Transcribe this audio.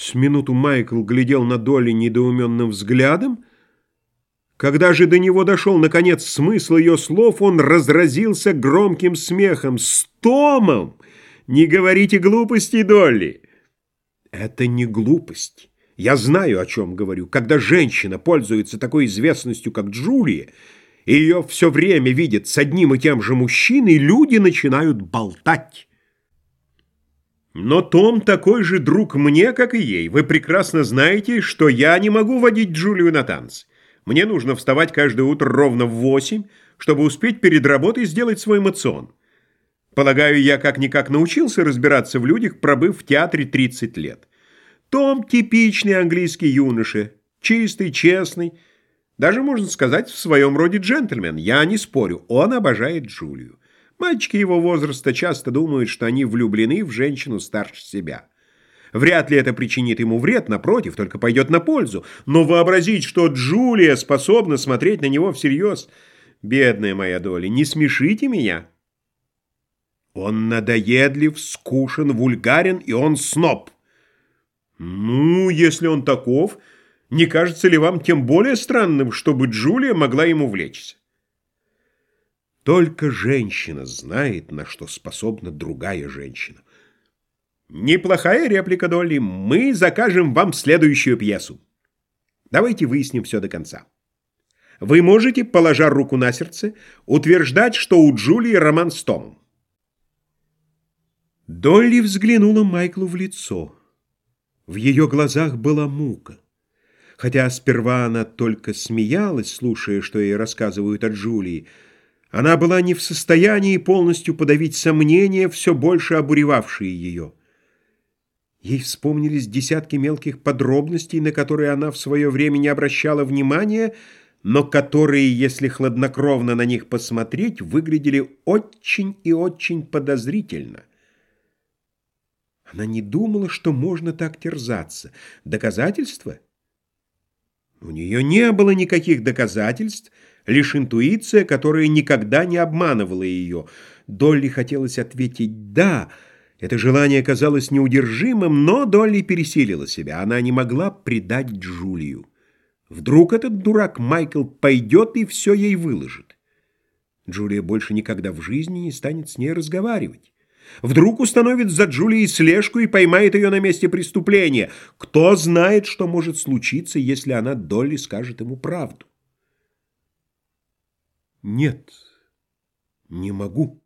С минуту Майкл глядел на Долли недоуменным взглядом. Когда же до него дошел, наконец, смысл ее слов, он разразился громким смехом. «С Томом! Не говорите глупостей, Долли!» «Это не глупость. Я знаю, о чем говорю. Когда женщина пользуется такой известностью, как Джулия, и ее все время видят с одним и тем же мужчиной, люди начинают болтать». Но Том такой же друг мне, как и ей. Вы прекрасно знаете, что я не могу водить Джулию на танцы. Мне нужно вставать каждое утро ровно в восемь, чтобы успеть перед работой сделать свой мацион. Полагаю, я как-никак научился разбираться в людях, пробыв в театре 30 лет. Том типичный английский юноша, чистый, честный, даже, можно сказать, в своем роде джентльмен. Я не спорю, он обожает Джулию. Мальчики его возраста часто думают, что они влюблены в женщину старше себя. Вряд ли это причинит ему вред, напротив, только пойдет на пользу. Но вообразить, что Джулия способна смотреть на него всерьез... Бедная моя доля, не смешите меня. Он надоедлив, скушен, вульгарен, и он сноб. Ну, если он таков, не кажется ли вам тем более странным, чтобы Джулия могла ему влечься? Только женщина знает, на что способна другая женщина. Неплохая реплика, Долли. Мы закажем вам следующую пьесу. Давайте выясним все до конца. Вы можете, положа руку на сердце, утверждать, что у Джулии роман с Томом. Долли взглянула Майклу в лицо. В ее глазах была мука. Хотя сперва она только смеялась, слушая, что ей рассказывают о Джулии, она была не в состоянии полностью подавить сомнения, все больше обуревавшие ее. Ей вспомнились десятки мелких подробностей, на которые она в свое время не обращала внимания, но которые, если хладнокровно на них посмотреть, выглядели очень и очень подозрительно. Она не думала, что можно так терзаться. Доказательства? У нее не было никаких доказательств, лишь интуиция, которая никогда не обманывала ее. Долли хотелось ответить «да». Это желание казалось неудержимым, но Долли пересилила себя. Она не могла предать Джулию. Вдруг этот дурак Майкл пойдет и все ей выложит. Джулия больше никогда в жизни не станет с ней разговаривать. Вдруг установит за Джулией слежку и поймает ее на месте преступления. Кто знает, что может случиться, если она Долли скажет ему правду. Нет, не могу.